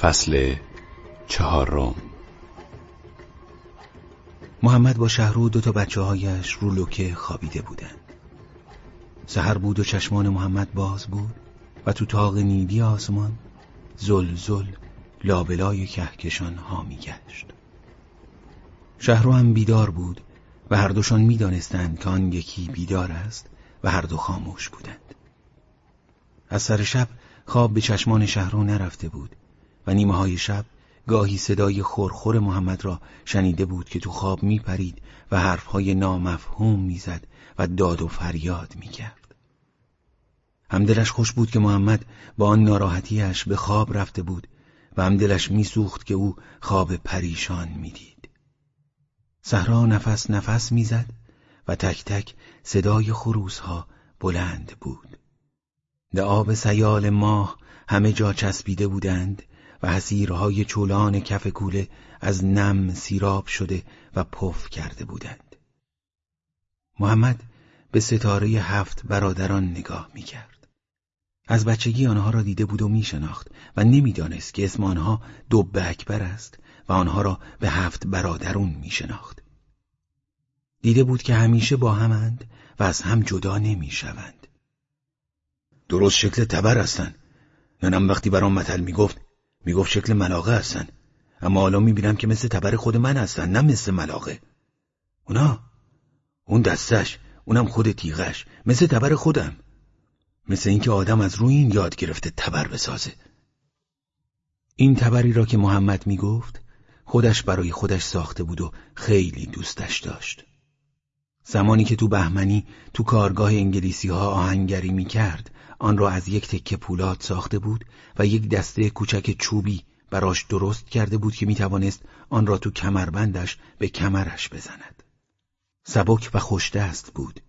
فصل چهارم. محمد با شهرو دو تا بچه هایش رو لوکه خوابیده بودند سهر بود و چشمان محمد باز بود و تو تاق نیلی آسمان زل زل لابلای کهکشان ها میگشت. شهرو هم بیدار بود و هر دوشان می‌دانستند که آن یکی بیدار است و هر دو خاموش بودند. از سر شب خواب به چشمان شهرو نرفته بود نیمه های شب گاهی صدای خورخور محمد را شنیده بود که تو خواب میپرید و حرفهای نامفهوم می‌زد و داد و فریاد می‌کرد. همدلش خوش بود که محمد با آن ناراحتیش به خواب رفته بود و همدلش میسوخت که او خواب پریشان می‌دید. صحرا نفس نفس می‌زد و تک تک صدای خروسها بلند بود. آب سیال ماه همه جا چسبیده بودند و حسیرهای چولان کف کوله از نم سیراب شده و پف کرده بودند محمد به ستاره هفت برادران نگاه می کرد. از بچگی آنها را دیده بود و می شناخت و نمی‌دانست که اسم آنها دب اکبر است و آنها را به هفت برادرون می شناخت. دیده بود که همیشه با همند و از هم جدا نمی شوند. درست شکل تبر هستن ننم وقتی برام متل می‌گفت می‌گفت شکل ملاقه هستن. اما حالا می‌بینم که مثل تبر خود من هستن نه مثل ملاقه. اونا؟ اون دستش اونم خود تیغش مثل تبر خودم. مثل اینکه آدم از روی این یاد گرفته تبر بسازه. این تبری را که محمد می‌گفت خودش برای خودش ساخته بود و خیلی دوستش داشت. زمانی که تو بهمنی تو کارگاه انگلیسی ها آهنگری می‌کرد آن را از یک تکه پولاد ساخته بود و یک دسته کوچک چوبی براش درست کرده بود که می‌توانست آن را تو کمربندش به کمرش بزند. سبک و خوشدست بود.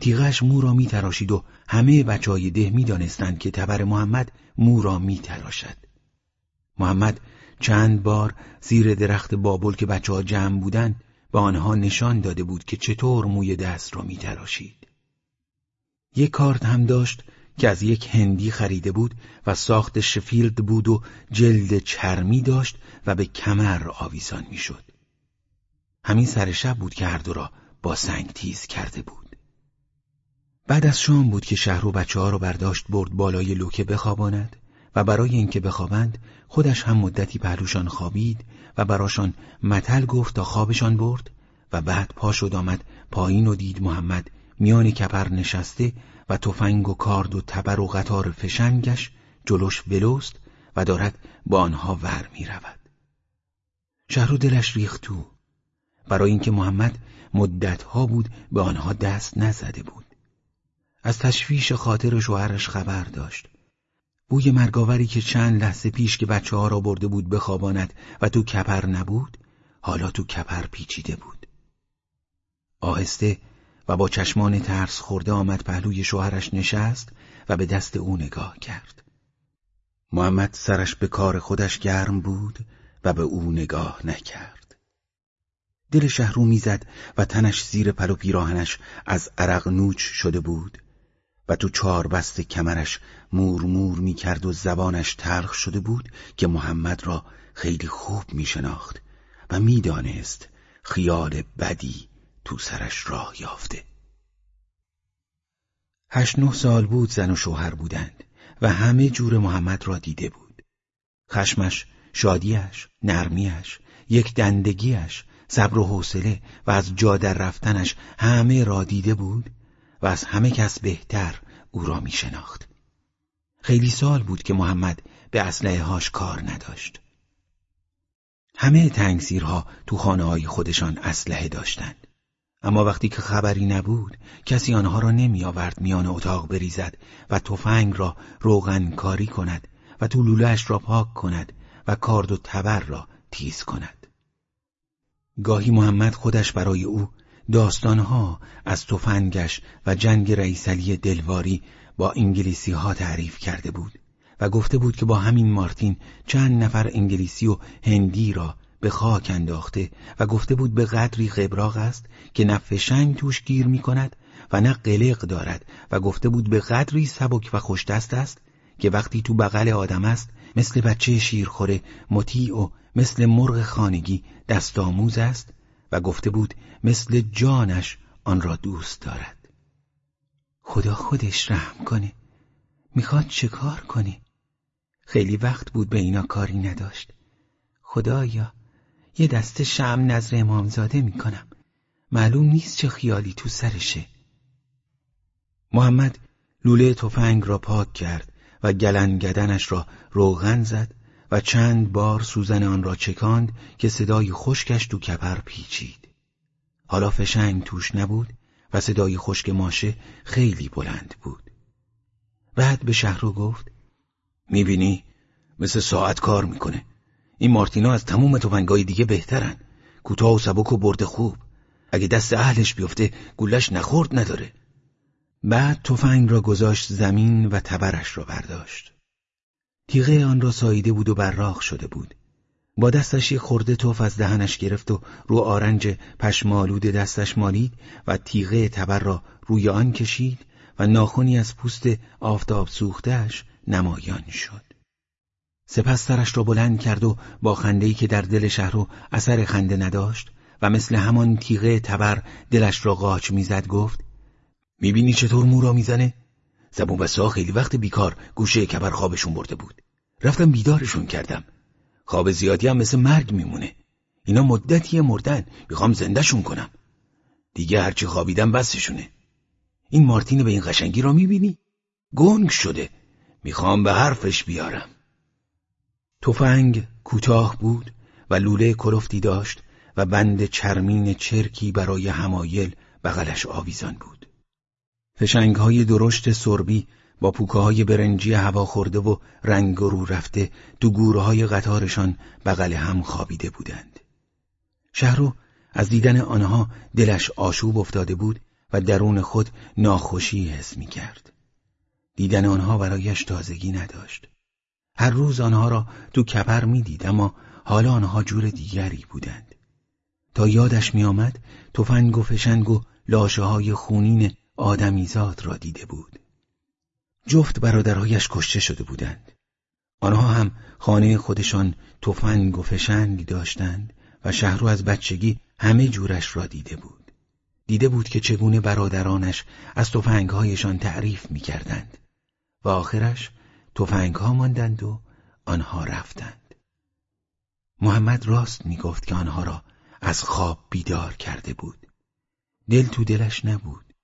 تیغش مو را میتراشید و همه بچه های ده می‌دانستند که تبر محمد مو را میتراشد. محمد چند بار زیر درخت بابل که بچه ها جمع بودند به آنها نشان داده بود که چطور موی دست را میتراشید. یک کارت هم داشت که از یک هندی خریده بود و ساخت شفیلد بود و جلد چرمی داشت و به کمر آویزان می‌شد. همین سر شب بود که هر دو را با سنگ تیز کرده بود. بعد از شام بود که شهر و بچه ها را برداشت برد بالای لوکه بخواباند و برای اینکه بخوابند خودش هم مدتی پهلوشان خوابید و براشان متل گفت تا خوابشان برد و بعد پا شد آمد پایین و دید محمد میان کپر نشسته و تفنگ و کارد و تبر و قطار فشنگش جلوش ولوست و دارد با آنها ور می رود. شهر دلش ریخت تو برای اینکه محمد مدتها بود به آنها دست نزده بود. از تشویش خاطر شوهرش خبر داشت. بوی مرگاوری که چند لحظه پیش که بچه ها را برده بود بخواباند و تو کپر نبود حالا تو کپر پیچیده بود. آهسته و با چشمان ترس خورده آمد پهلوی شوهرش نشست و به دست او نگاه کرد. محمد سرش به کار خودش گرم بود و به او نگاه نکرد. دل شهرو می‌زد و تنش زیر پل و پیراهنش از عرق نوچ شده بود و تو چهار بست کمرش مور مور می کرد و زبانش تلخ شده بود که محمد را خیلی خوب می شناخت و می‌دانست خیال بدی تو سرش راه یافته هشت نه سال بود زن و شوهر بودند و همه جور محمد را دیده بود خشمش، شادیش، نرمیش، یک دندگیش، صبر و حوصله و از جا در رفتنش همه را دیده بود و از همه کس بهتر او را می شناخت. خیلی سال بود که محمد به اسلحه هاش کار نداشت. همه تنگسیرها تو خانه های خودشان اسلحه داشتند. اما وقتی که خبری نبود کسی آنها را نمی آورد میان اتاق بریزد و تفنگ را روغن کاری کند و تو لولهش را پاک کند و کارد و تبر را تیز کند. گاهی محمد خودش برای او داستانها از تفنگش و جنگ رئیسلی دلواری با انگلیسی ها تعریف کرده بود و گفته بود که با همین مارتین چند نفر انگلیسی و هندی را به خاک انداخته و گفته بود به قدری قبراغ است که نه فشنگ توش گیر می کند و نه قلق دارد و گفته بود به قدری سبک و خوشدست است که وقتی تو بغل آدم است مثل بچه شیرخوره مطیع و مثل مرغ خانگی دست آموز است و گفته بود مثل جانش آن را دوست دارد. خدا خودش رحم کنه. می‌خواد چه کار کنه؟ خیلی وقت بود به اینا کاری نداشت. خدایا یه دسته شم نظر امامزاده می‌کنم. معلوم نیست چه خیالی تو سرشه. محمد لوله تفنگ را پاک کرد و گلنگدنش را روغن زد و چند بار سوزن آن را چکاند که صدای خشکش تو کپر پیچید. حالا فشنگ توش نبود و صدای خشک ماشه خیلی بلند بود. بعد به شهرو گفت می‌بینی؟ مثل ساعت کار می‌کنه. این مارتینا از تموم تفنگای دیگه بهترن. کوتاه و سبک و برده خوب. اگه دست اهلش بیفته گلش نخورد نداره. بعد تفنگ را گذاشت زمین و تبرش را برداشت. تیغه آن را ساییده بود و براق شده بود. با دستش یه خورده توف از دهنش گرفت و رو آرنج پشمالود دستش مالید و تیغه تبر را روی آن کشید و ناخونی از پوست آفتاب سوختهش نمایان شد. سپس سرش را بلند کرد و با خندهی که در دل شهرو اثر خنده نداشت و مثل همان تیغه تبر دلش را قاچ می‌زد گفت می‌بینی چطور مو را می‌زنه؟ زبون بسا خیلی وقت بیکار گوشه کبر خوابشون برده بود. رفتم بیدارشون کردم. خواب زیادی هم مثل مرگ میمونه. اینا مدتی مردن. می‌خوام زندهشون کنم. دیگه هرچی خوابیدم بسشونه. این مارتین به این قشنگی را می‌بینی؟ گنگ شده. می‌خوام به حرفش بیارم. تفنگ کوتاه بود و لوله کلفتی داشت و بند چرمین چرکی برای همایل بغلش آویزان بود فشنگ های درشت سربی با پوکه های برنجی هوا خورده و رنگ رو رفته تو گوره های قطارشان بغل هم خوابیده بودند شهرو از دیدن آنها دلش آشوب افتاده بود و درون خود ناخوشی حس می کرد. دیدن آنها برایش تازگی نداشت. هر روز آنها را تو کپر می دید اما حالا آنها جور دیگری بودند. تا یادش می آمد تفنگ و فشنگ و لاشه های خونین آدمیزاد را دیده بود. جفت برادرهایش کشته شده بودند. آنها هم خانه خودشان تفنگ و فشنگ داشتند و شهرو از بچگی همه جورش را دیده بود. دیده بود که چگونه برادرانش از تفنگهایشان تعریف می کردند و آخرش تفنگها ماندند و آنها رفتند. محمد راست می گفت که آنها را از خواب بیدار کرده بود. دل تو دلش نبود.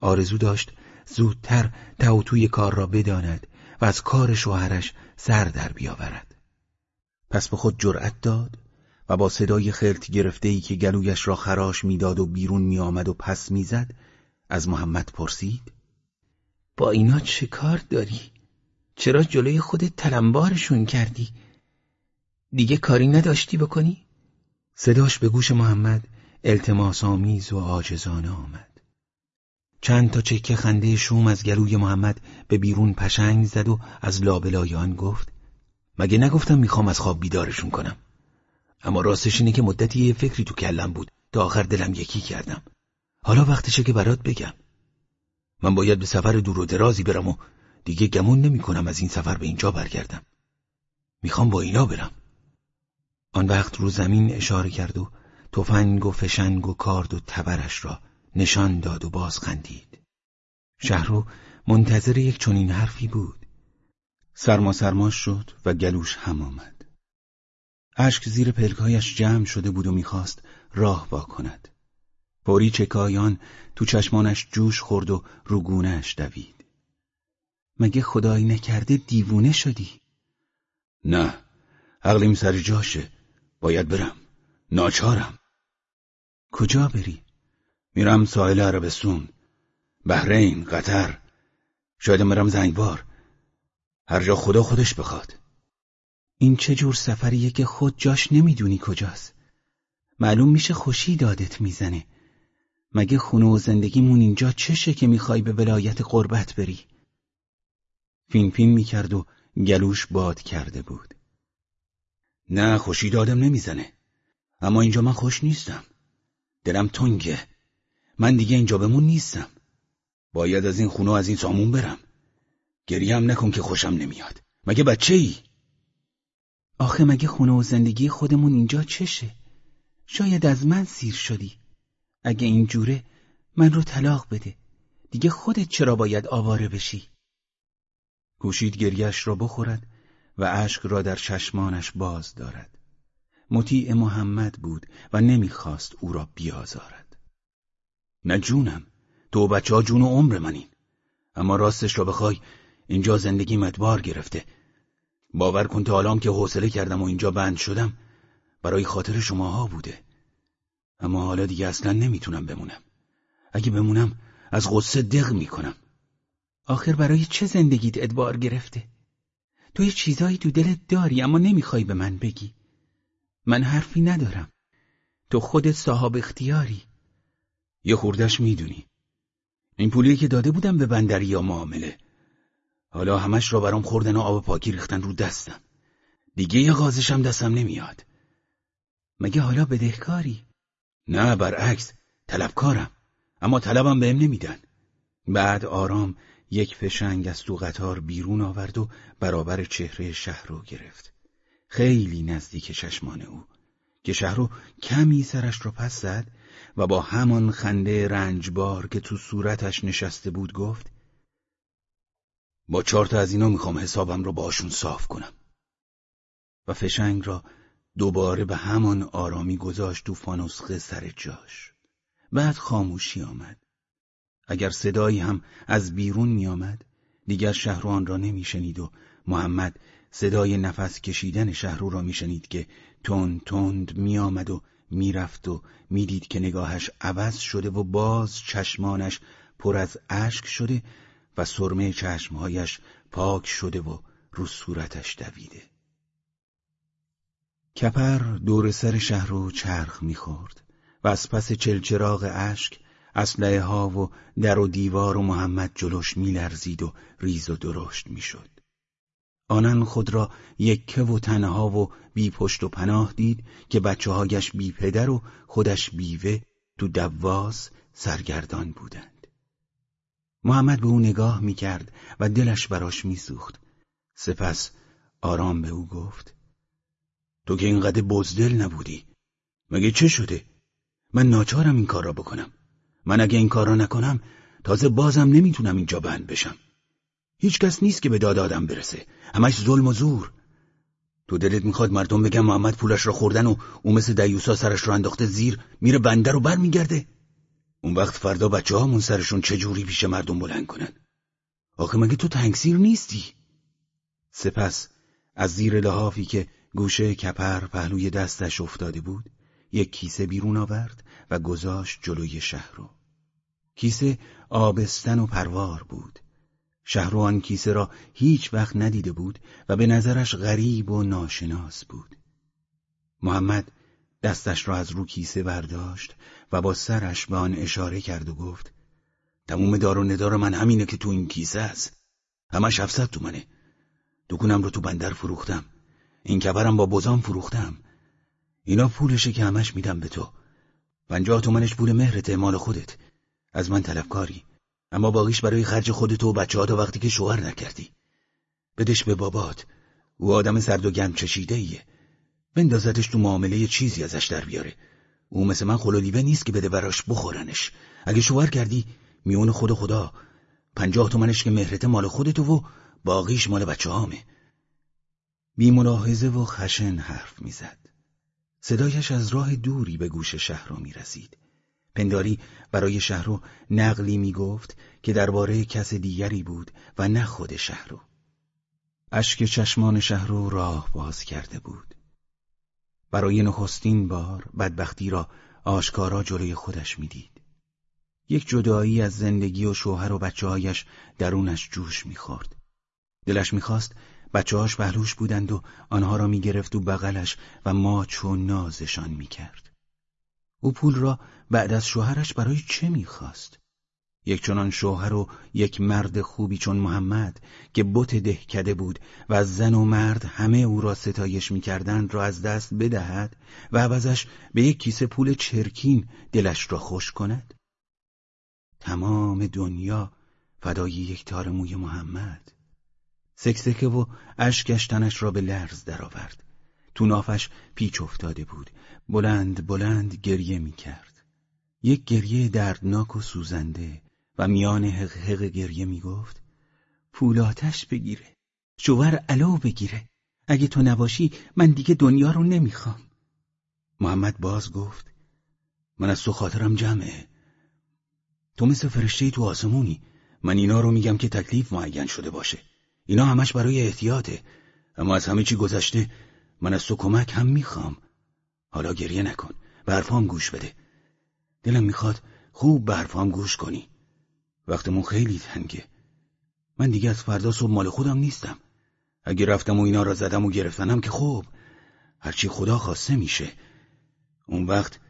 آرزو داشت زودتر توی کار را بداند و از کار شوهرش سر در بیاورد. پس به خود جرأت داد و با صدای خلط گرفته ای که گلویش را خراش می‌داد و بیرون میآمد و پس می‌زد از محمد پرسید با اینا چه کار داری؟ چرا جلوی خودت تلمبارشون کردی؟ دیگه کاری نداشتی بکنی؟ صداش به گوش محمد التماس آمیز و عاجزانه آمد چند تا چکه خنده شوم از گلوی محمد به بیرون پشنگ زد و از لابلای آن گفت مگه نگفتم می‌خوام از خواب بیدارشون کنم اما راستش اینه که مدتی یه فکری تو کلم بود تا آخر دلم یکی کردم حالا وقتشه که برات بگم من باید به سفر دور و درازی برم و دیگه گمون نمی کنم از این سفر به اینجا برگردم. می‌خوام با اینا برم. آن وقت رو زمین اشاره کرد و تفنگ و فشنگ و کارد و تبرش را نشان داد و باز خندید. شهرو منتظر یک چنین حرفی بود. سرما سرما شد و گلوش هم آمد. اشک زیر پلکایش جمع شده بود و می‌خواست راه با کند. فوری چکایان تو چشمانش جوش خورد و روگونهش دوید. مگه خدایی نکرده دیوونه شدی؟ نه عقلیم سر جاشه. باید برم. ناچارم. کجا بری؟ میرم ساحل عربستون. بحرین قطر. شاید مرم زنگبار. هر جا خدا خودش بخواد. این چه جور سفریه که خود جاش نمی‌دونی کجاست؟ معلوم میشه خوشی دادت می‌زنه. مگه خونه و زندگیمون اینجا چشه که می‌خوای به ولایت قربت بری؟ فین فین می‌کرد و گلوش باد کرده بود. نه خوشی دادم نمی‌زنه. اما اینجا من خوش نیستم. دلم تنگه. من دیگه اینجا بمون نیستم. باید از این خونه از این سامون برم. گریه هم نکن که خوشم نمیاد. مگه بچه ای؟ آخه مگه خونه و زندگی خودمون اینجا چشه؟ شاید از من سیر شدی. اگه اینجوره من رو طلاق بده. دیگه خودت چرا باید آواره بشی؟ کوشید گریش را بخورد و اشک را در چشمانش باز دارد. مطیع محمد بود و نمی‌خواست او را بیازارد. نه جونم تو بچه ها جون و عمر منین. اما راستش را بخوای اینجا زندگی مدبار گرفته. باور کن تا الان که حوصله کردم و اینجا بند شدم برای خاطر شماها بوده. اما حالا دیگه اصلا نمی‌تونم بمونم. اگه بمونم از غصه دق می‌کنم. آخر برای چه زندگیت ادبار گرفته؟ تو یه چیزایی تو دلت داری اما نمی‌خوای به من بگی. من حرفی ندارم. تو خودت صاحب اختیاری. یه خوردش می‌دونی. این پولی که داده بودم به بندری یا معامله. حالا همش را برام خوردن و آب پاکی ریختن رو دستم. دیگه یه غازشم دستم نمیاد. مگه حالا بدهکاری؟ نه برعکس. طلبکارم. اما طلبم بهم نمیدن. بعد آرام یک فشنگ از تو قطار بیرون آورد و برابر چهره شهر رو گرفت. خیلی نزدیک چشمان او. که شهرو کمی سرش رو پس زد و با همان خنده رنجبار که تو صورتش نشسته بود گفت با چهار تا از اینا می‌خوام حسابم رو باشون صاف کنم. و فشنگ را دوباره به همان آرامی گذاشت تو فانوسخه سر جاش. بعد خاموشی آمد. اگر صدایی هم از بیرون میآمد دیگر شهرو آن را نمیشنید و محمد صدای نفس کشیدن شهرو را میشنید که تند تند میآمد و می‌رفت و می‌دید که نگاهش عوض شده و باز چشمانش پر از اشک شده و سرمه چشمهایش پاک شده و رو صورتش دویده. کپر دور سر شهر چرخ می‌خورد و از پس چلچراغ اشک اسلحه ها و در و دیوار و محمد جلوش میلرزید و ریز و درشت می‌شد. آنن خود را یکه و تنها و بی پشت و پناه دید که بچه هایش بی پدر و خودش بیوه تو دواز سرگردان بودند. محمد به او نگاه می‌کرد و دلش براش میسوخت. سپس آرام به او گفت تو که اینقدر بزدل نبودی مگه چه شده؟ من ناچارم این کار را بکنم من اگه این کار را نکنم تازه بازم نمی‌تونم اینجا بند بشم. هیچ کس نیست که به داد آدم برسه. همش ظلم و زور. تو دلت می‌خواد مردم بگم محمد پولش را خوردن و او مثل دیوسا سرش رو انداخته زیر میره بنده رو بر میگرده اون وقت فردا بچه هامون سرشون چجوری پیش مردم بلند کنن؟ آخه مگه تو تنگسیر نیستی؟ سپس از زیر لحافی که گوشه کپر پهلوی دستش افتاده بود یک کیسه بیرون آورد و گذاشت جلوی شهر رو. کیسه آبستن و پروار بود. شهرو آن کیسه را هیچ وقت ندیده بود و به نظرش غریب و ناشناس بود. محمد دستش را از رو کیسه برداشت و با سرش به آن اشاره کرد و گفت تموم دار و ندار من همینه که تو این کیسه است همش هفتصد تومنه دکونم رو تو بندر فروختم. این کبرم با بزام فروختم. اینا پولشه که همش میدم به تو. پنجاه تومنش پول مهرته مال خودت. از من طلبکاری. اما باقیش برای خرج خودت و بچه تا وقتی که شوهر نکردی. بدش به بابات. او آدم سرد و گم چشیده ایه بندازتش تو معامله چیزی ازش در بیاره. او مثل من خلولیوه نیست که بده براش بخورنش. اگه شوهر کردی میون خود خدا. پنجاه تومنش که مهرته مال خودتو و باقیش مال بچه هامه بی ملاحظه و خشن حرف می‌زد. صدایش از راه دوری به گوش شهر می رسید. پنداری برای شهرو نقلی می گفت که درباره کس دیگری بود و نه خود شهرو. اشک چشمان شهرو راه باز کرده بود. برای نخستین بار بدبختی را آشکارا جلوی خودش می‌دید. یک جدایی از زندگی و شوهر و بچههایش درونش جوش می‌خورد. دلش می‌خواست بچه‌هاش پهلوش بودند و آنها را می‌گرفت و بغلش و ماچ و نازشان می‌کرد. او پول را بعد از شوهرش برای چه می‌خواست؟ یک چنان شوهر و یک مرد خوبی چون محمد که بت دهکده بود و زن و مرد همه او را ستایش می‌کردند را از دست بدهد و عوضش به یک کیسه پول چرکین دلش را خوش کند؟ تمام دنیا فدای یک تار موی محمد سکسکه و اشکش تنش را به لرز درآورد تو نافش پیچ افتاده بود. بلند بلند گریه می کرد یک گریه دردناک و سوزنده و میان حق حق گریه می گفت پول آتش بگیره شوهر علو بگیره. اگه تو نباشی من دیگه دنیا رو نمی‌خوام. محمد باز گفت من از تو خاطرم جمعه. تو مثل فرشته تو آسمونی. من اینا رو میگم که تکلیف معین شده باشه. اینا همش برای احتیاطه. اما از همه چی گذشته من از تو کمک هم می‌خوام. حالا گریه نکن. به حرفام گوش بده. دلم می‌خواد خوب به حرفام گوش کنی. وقتمون خیلی تنگه. من دیگه از فردا صبح مال خودم نیستم. اگه رفتم و اینا را زدم و گرفتنم که خوب. هرچی خدا خواسته میشه. اون وقت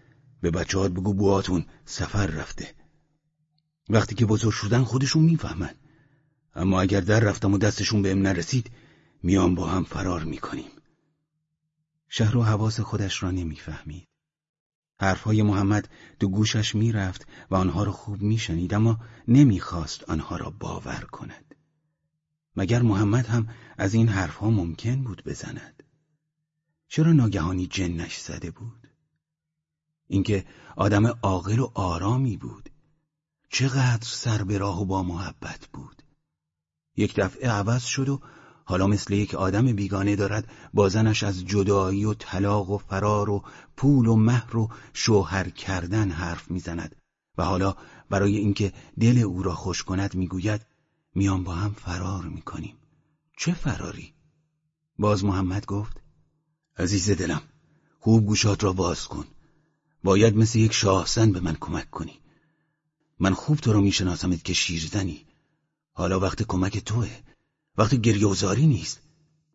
به بچهات بگو بواتون سفر رفته. وقتی که بزرگ شدن خودشون می‌فهمن. اما اگر در رفتم و دستشون بهم نرسید میان با هم فرار می‌کنیم. شهر و حواس خودش را نمی‌فهمید. حرفهای محمد دو گوشش می‌رفت و آنها را خوب میشنید اما نمی‌خواست آنها را باور کند. مگر محمد هم از این حرفها ممکن بود بزند؟ چرا ناگهانی جنش زده بود؟ اینکه آدم عاقل و آرامی بود. چقدر سر به راه و با محبت بود. یک دفعه عوض شد و حالا مثل یک آدم بیگانه دارد با زنش از جدایی و طلاق و فرار و پول و مهر و شوهر کردن حرف می‌زند. و حالا برای اینکه دل او را خوش کند می‌گوید میان با هم فرار می‌کنیم. چه فراری؟ باز محمد گفت عزیز دلم خوب گوشات را باز کن. باید مثل یک شاهزن به من کمک کنی. من خوب تو رو میشناسمت که شیرزنی. حالا وقت کمک توه. وقت گریوزاری نیست.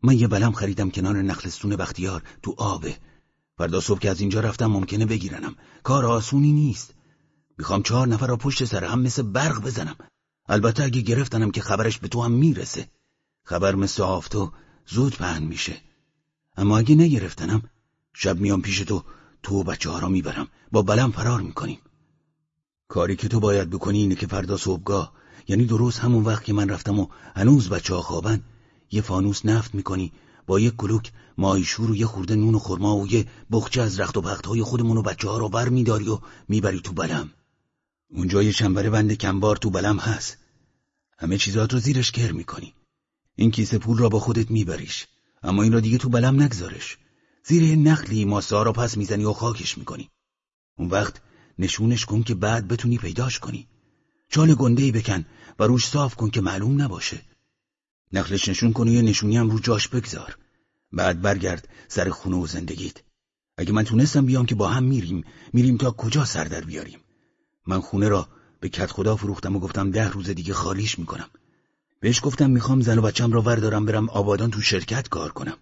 من یه بلم خریدم کنار نخلستون بختیار تو آبه فردا صبح که از اینجا رفتم ممکنه بگیرنم. کار آسونی نیست. می‌خوام چهار نفر را پشت سر هم مثل برق بزنم. البته اگه گرفتنم که خبرش به تو هم می‌رسه. خبر مثل آفتو زود پهن میشه. اما اگه نگرفتنم شب میام پیش تو تو و بچه ها را می‌برم. با بلم فرار می‌کنیم. کاری که تو باید بکنی اینه که فردا صبحگاه یعنی درست همون وقت که من رفتم و هنوز بچه خوابن یه فانوس نفت می‌کنی با یه کلوک مایشور و یه خورده نون و خرما و یه بخچه از رخت و پخت های خودمون و بچه ها رو بر میداری و می‌بری تو بلم. اونجا یه چنبره بند کمبار تو بلم هست. همه چیزات رو زیرش کر می‌کنی. این کیسه پول را با خودت میبریش. اما این را دیگه تو بلم نگذارش. زیر نخلی ماسه را پس می‌زنی و خاکش می‌کنی. اون وقت نشونش کن که بعد بتونی پیداش کنی. چال گنده بکن و روش صاف کن که معلوم نباشه. نخلش نشون کن و یه نشونی هم رو جاش بگذار. بعد برگرد سر خونه و زندگیت. اگه من تونستم بیام که با هم میریم میریم تا کجا سر در بیاریم؟ من خونه را به کت خدا فروختم و گفتم ده روز دیگه خالیش می‌کنم. بهش گفتم می‌خوام زن و بچم را وردارم برم آبادان تو شرکت کار کنم.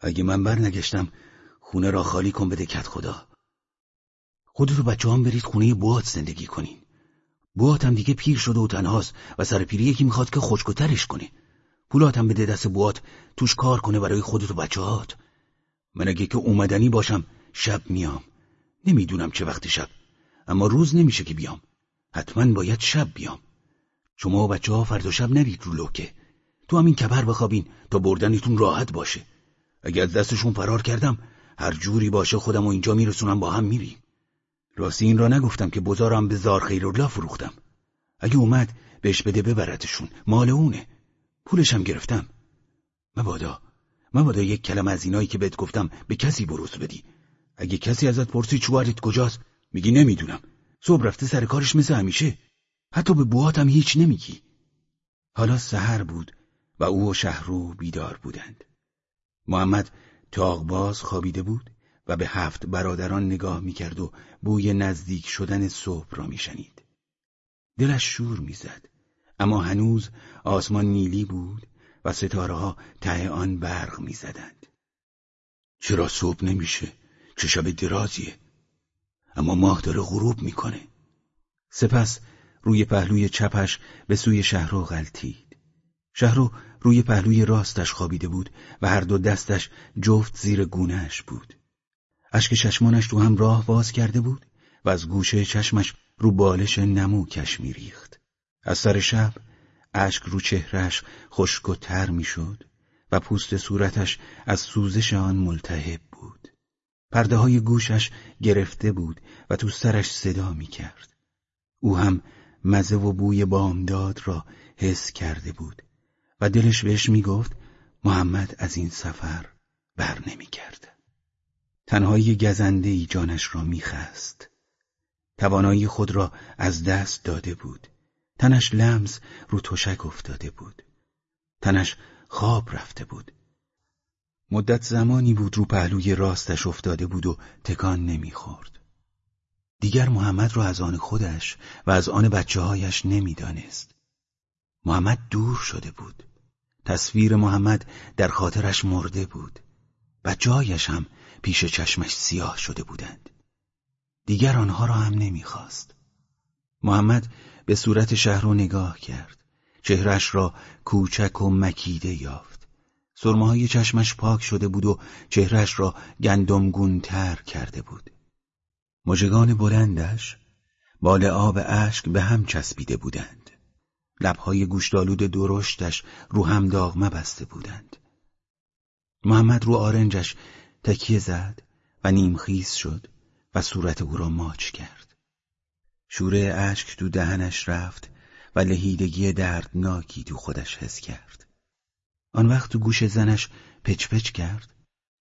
اگه من برنگشتم خونه را خالی کن بده کت خدا. خودت و بچه هم برید خونه بوات زندگی کنین. بوات هم دیگه پیر شده و تنهاست و سر پیری یکی می‌خواد که خشکترش کنه. پولات هم بده دست بوات توش کار کنه برای خودت و بچه من اگه که اومدنی باشم شب میام. نمی‌دونم چه وقت شب اما روز نمیشه که بیام. حتما باید شب بیام. شما و بچه ها فردا شب نرید رو لوکه. تو همین کبر بخوابین تا بردنتون راحت باشه. اگه از دستشون فرار کردم هر جوری باشه خودم و اینجا میرسونم با هم میریم. راستی این را نگفتم که بزارم به زار خیرالله فروختم. اگه اومد بهش بده ببرتشون. مال اونه. پولشم گرفتم. مبادا. مبادا یک کلم از اینایی که بهت گفتم به کسی بروز بدی. اگه کسی ازت پرسی چوارت کجاست؟ میگی نمی‌دونم. صبح رفته سر کارش مثل همیشه. حتی به بواتم هیچ نمیگی. حالا سحر بود و او و شهرو بیدار بودند. محمد تاغباز خوابیده بود؟ و به هفت برادران نگاه می‌کرد و بوی نزدیک شدن صبح را میشنید. دلش شور می‌زد اما هنوز آسمان نیلی بود و ستاره ها ته آن برق می‌زدند. چرا صبح نمیشه؟ چه شب درازیه؟ اما ماه داره غروب می‌کنه. سپس روی پهلوی چپش به سوی شهرو غلطید. شهرو روی پهلوی راستش خوابیده بود و هر دو دستش جفت زیر گونهش بود. اشک چشمانش تو هم راه باز کرده بود و از گوشه چشمش رو بالش نمو کش میریخت. از سر شب اشک رو چهرش خشک و تر می‌شد و پوست صورتش از سوزش آن ملتهب بود پرده های گوشش گرفته بود و تو سرش صدا می کرد او هم مزه و بوی بامداد را حس کرده بود و دلش بهش می گفت محمد از این سفر بر نمی کرد. تنهایی گزنده ای جانش را میخست. توانایی خود را از دست داده بود. تنش لمس رو تشک افتاده بود. تنش خواب رفته بود. مدت زمانی بود رو پهلوی راستش افتاده بود و تکان نمی‌خورد. دیگر محمد را از آن خودش و از آن بچه هایش نمی‌دانست. محمد دور شده بود. تصویر محمد در خاطرش مرده بود. بچههایش هم پیش چشمش سیاه شده بودند. دیگر آنها را هم نمی‌خواست. محمد به صورت شهر رو نگاه کرد. چهرش را کوچک و مکیده یافت. سرمه های چشمش پاک شده بود و چهرش را گندمگونتر کرده بود. مژگان بلندش بال آب اشک به هم چسبیده بودند. لبهای گوشتالود درشتش رو هم داغمه بسته بودند. محمد رو آرنجش تکیه زد و نیمخیز شد و صورت او را ماچ کرد. شوره اشک تو دهنش رفت و لهیدگی دردناکی تو خودش حس کرد. آن وقت تو گوش زنش پچ پچ کرد.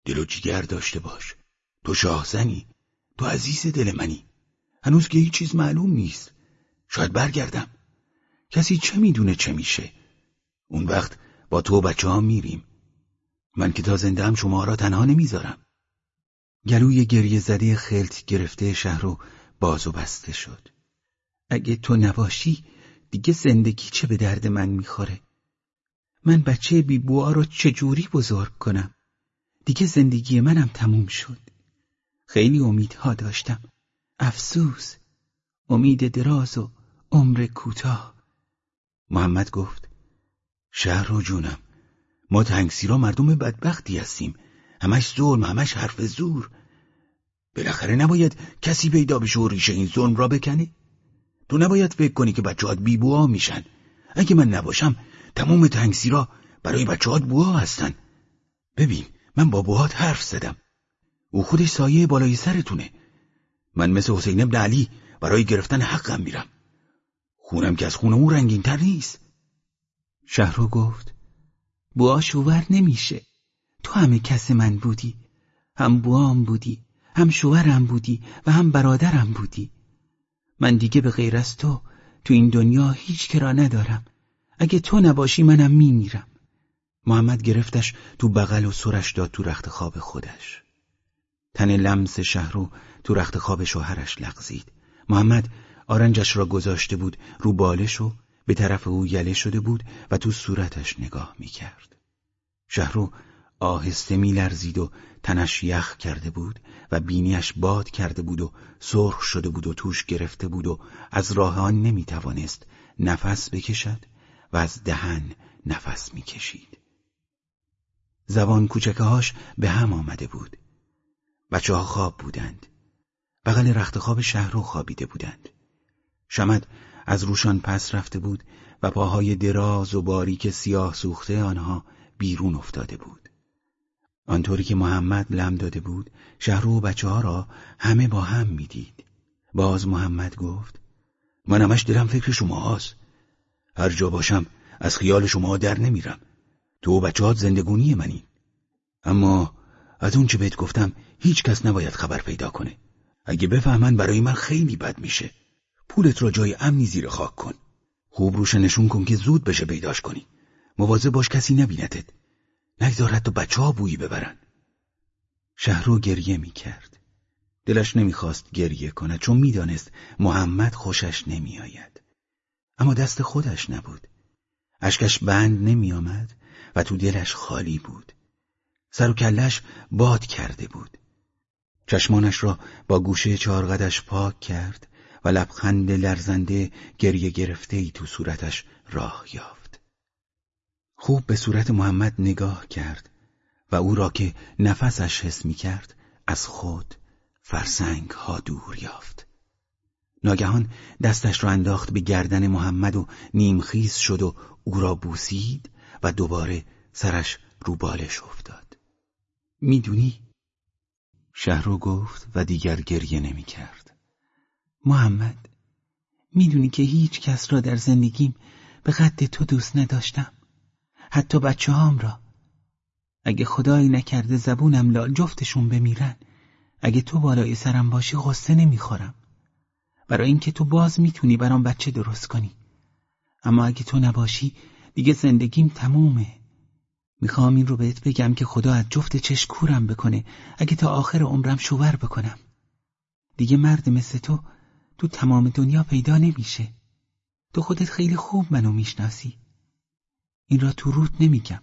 دل و جیگر داشته باش. تو شاهزنی. تو عزیز دل منی. هنوز که هیچ چیز معلوم نیست. شاید برگردم. کسی چه می‌دونه چه میشه؟ اون وقت با تو بچه ها میریم. من که تا زنده هم شما را تنها نمی‌ذارم. گلوی گریه زده خلط گرفته شهر رو باز و بسته شد. اگه تو نباشی دیگه زندگی چه به درد من می‌خوره؟ من بچه بی بوا رو چجوری بزرگ کنم؟ دیگه زندگی منم تموم شد. خیلی امیدها داشتم. افسوس. امید دراز و عمر کوتاه. محمد گفت شهر رو جونم ما تنگسیرا مردم بدبختی هستیم. همش ظلم همش حرف زور. بالاخره نباید کسی پیدا بشه و ریشه این ظلم را بکنه. تو نباید فکر کنی که بی بوا میشن. اگه من نباشم تمام تنگسیرا برای بچهات بوا هستن. ببین من با بوهات حرف زدم. او خودش سایه بالای سرتونه. من مثل حسین ابن علی برای گرفتن حقم میرم. خونم که از خون او رنگین تر نیست. شهرو گفت بوا شوور نمیشه. تو همه کس من بودی. هم بوام بودی هم شوهرم بودی و هم برادرم بودی. من دیگه به غیر از تو تو این دنیا هیچ کرا ندارم. اگه تو نباشی منم میمیرم. محمد گرفتش تو بغل و سرش داد تو رخت خواب خودش. تن لمس شهرو تو رخت خواب شوهرش لغزید. محمد آرنجش را گذاشته بود رو بالش و به طرف او یله شده بود و تو صورتش نگاه می‌کرد. شهرو آهسته میلرزید و تنش یخ کرده بود و بینیش باد کرده بود و سرخ شده بود و توش گرفته بود و از راه آن نمی‌توانست نفس بکشد و از دهن نفس می‌کشید. زبان کوچکه هاش به هم آمده بود. بچه ها خواب بودند. بغل رخت خواب شهرو خوابیده بودند. شمد از روشان پس رفته بود و پاهای دراز و باریک سیاه سوخته آنها بیرون افتاده بود. آنطوری که محمد لم داده بود شهرو و بچه ها را همه با هم می‌دید. باز محمد گفت من همش دلم فکر شما هاست. هر جا باشم از خیال شما در نمیرم. تو و بچه زندگونی منی. اما از اون چه بهت گفتم هیچ کس نباید خبر پیدا کنه. اگه بفهمن برای من خیلی بد میشه. پولت را جای امنی زیر خاک کن. خوب روش نشون کن که زود بشه پیداش کنی. مواظب باش کسی نبینتت نگذار حتی بچه ها بویی ببرن. شهرو گریه می‌کرد. دلش نمی‌خواست گریه کند چون می‌دانست محمد خوشش نمیآید. اما دست خودش نبود. اشکش بند نمیآمد و تو دلش خالی بود. سر و کلش باد کرده بود. چشمانش را با گوشه چارقدش پاک کرد. و لبخند لرزنده گریه گرفته ای تو صورتش راه یافت. خوب به صورت محمد نگاه کرد و او را که نفسش حس می کرد از خود فرسنگ ها دور یافت. ناگهان دستش را انداخت به گردن محمد و نیمخیز شد و او را بوسید و دوباره سرش رو بالش افتاد می‌دونی؟ شهرو گفت و دیگر گریه نمی کرد محمد می‌دونی که هیچ کس را در زندگیم به قد تو دوست نداشتم. حتی بچه هام را. اگه خدایی نکرده زبونم لال جفتشون بمیرن. اگه تو بالای سرم باشی غصه نمی‌خورم. برای اینکه تو باز می‌تونی برام بچه درست کنی. اما اگه تو نباشی دیگه زندگیم تمومه. می‌خوام این رو بهت بگم که خدا از جفت چش کورم بکنه. اگه تا آخر عمرم شوور بکنم. دیگه مرد مثل تو تو تمام دنیا پیدا نمیشه. تو خودت خیلی خوب منو می‌شناسی. این را تو رود نمیگم.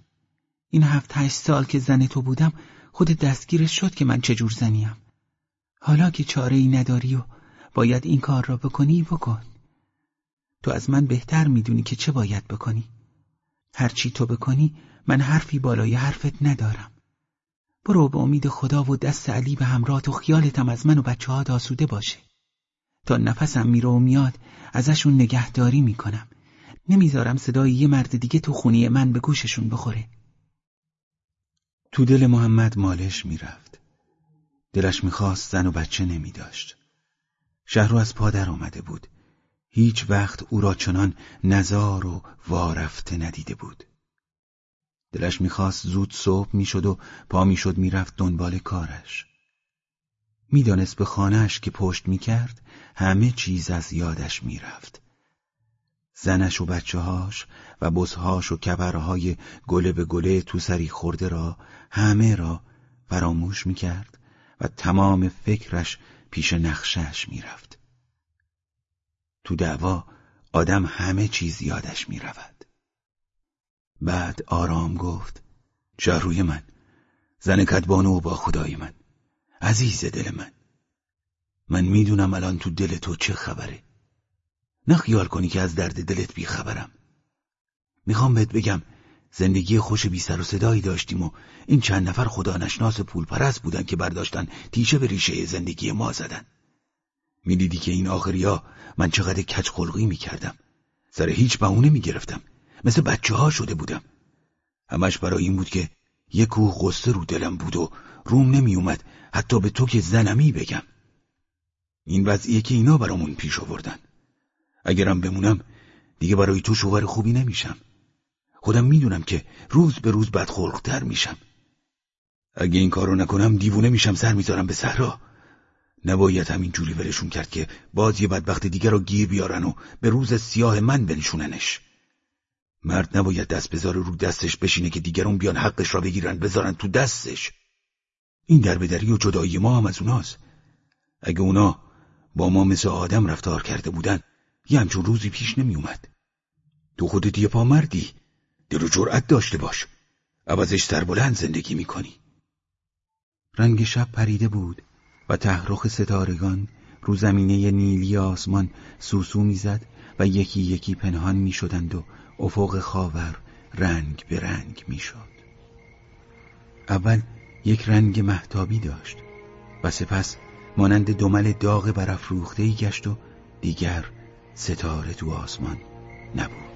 این هفت هشت سال که زن تو بودم خود دستگیرش شد که من چجور زنیم. حالا که چاره ای نداری و باید این کار را بکنی بکن. تو از من بهتر می‌دونی که چه باید بکنی. هرچی تو بکنی من حرفی بالای حرفت ندارم. برو به امید خدا و دست علی به همراه و خیالتم از من و بچه ها داسوده باشه. تا نفسم میره و میاد ازشون نگهداری می‌کنم. نمی‌ذارم صدای یه مرد دیگه تو خونی من به گوششون بخوره. تو دل محمد مالش می‌رفت. دلش می‌خواست زن و بچه نمیداشت. شهرو از پادر آمده بود. هیچ وقت او را چنان نزار و وارفته ندیده بود. دلش می‌خواست زود صبح می‌شد و پا می‌شد می‌رفت دنبال کارش. می‌دانست به خانهش که پشت می‌کرد همه چیز از یادش می‌رفت. زنش و بچه هاش و بزهاش و کبرهای گله به گله تو سری خورده را همه را فراموش می‌کرد و تمام فکرش پیش نقشش می‌رفت. تو دعوا آدم همه چیز یادش می‌رود. بعد آرام گفت شهروی من زن کدبانو و با خدای من. عزیز دل من. من می‌دونم الان تو دل تو چه خبره. نه خیال کنی که از درد دلت بیخبرم. می‌خوام بهت بگم زندگی خوش بی سر و صدایی داشتیم و این چند نفر خدا نشناس پول پرست بودن که برداشتن تیشه به ریشه زندگی ما زدن. می‌دیدی که این ها من چقدر کچ خلقی می‌کردم. سر هیچ بهونه می‌گرفتم. مثل بچه ها شده بودم. همش برای این بود که یه کوه غصه رو دلم بود و روم نمی اومد حتی به تو که زنمی بگم. این وضعیه که اینا برامون پیش آوردن. اگرم بمونم دیگه برای تو شوهر خوبی نمیشم. خودم می‌دونم که روز به روز بدخلقتر میشم. اگه این کارو نکنم دیوونه میشم سر می‌ذارم به صحرا. نباید همین جوری ولشون کرد که باز یه بدبخت دیگر رو گیر بیارن و به روز سیاه من بنشوننش. مرد نباید دست بذاره رو دستش بشینه که دیگرون بیان حقش را بگیرن بذارن تو دستش. این دربدری و جدایی ما هم از اوناست. اگه اونا با ما مثل آدم رفتار کرده بودن یه همچون روزی پیش نمی اومد. تو خودت یه پا مردی. دل و جرأت داشته باش. عوضش سربلند زندگی می‌کنی رنگ شب پریده بود و تحرخ ستارگان رو زمینه نیلی آسمان سوسو می‌زد و یکی یکی پنهان می‌شدند و افق خاور رنگ به رنگ می‌شد. اول یک رنگ محتابی داشت و سپس مانند دمل داغ برافروخته ای گشت و دیگر ستاره تو آسمان نبود.